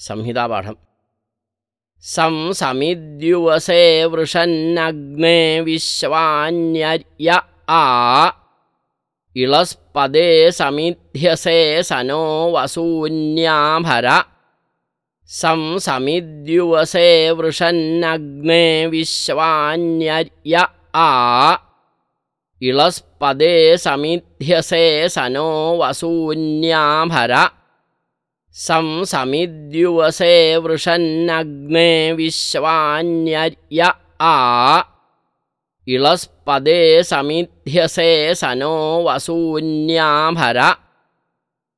संहितापाठम् सं समिद्युवसे वृषन्नग्ने विश्वान्यर्य आ इळस्पदे समिध्यसे स नो वसून्याभर सं समिद्युवसे वृषन्नग्ने विश्वान्यर्य आ इळस्पदे समिध्यसे स नो वसून्याभर सं समिद्युवसे वृषन्नग्ने विश्वान्यर्य आ। इळस्पदे समिध्यसे स नो वसून्याभर